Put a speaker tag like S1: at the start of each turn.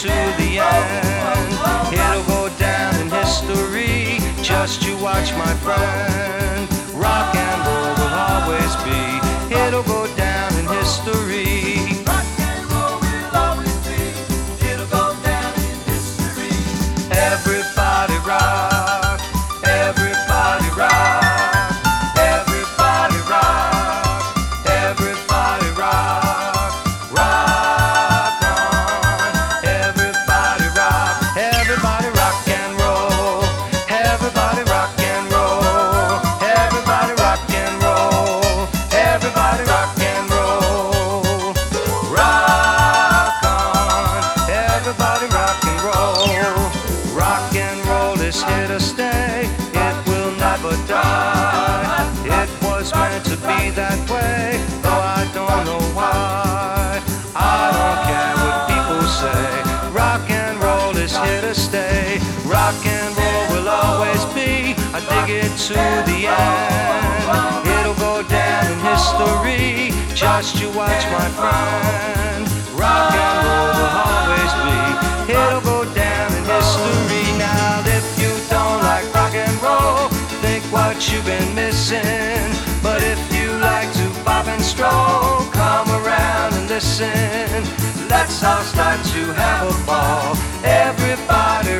S1: to the end. It'll go down in history, just you watch my friend.
S2: Rock and roll will always be, it'll go down in history.
S1: To stay. It will never die. It was meant to be that way, though I don't know why. I don't care what people say. Rock and roll is here to stay. Rock and roll will always be. I dig it to the end. It'll go down in history. Just you watch, my friend. Rock you've been missing. But if you like to pop and stroll, come around and listen. Let's all start to have a ball. Everybody.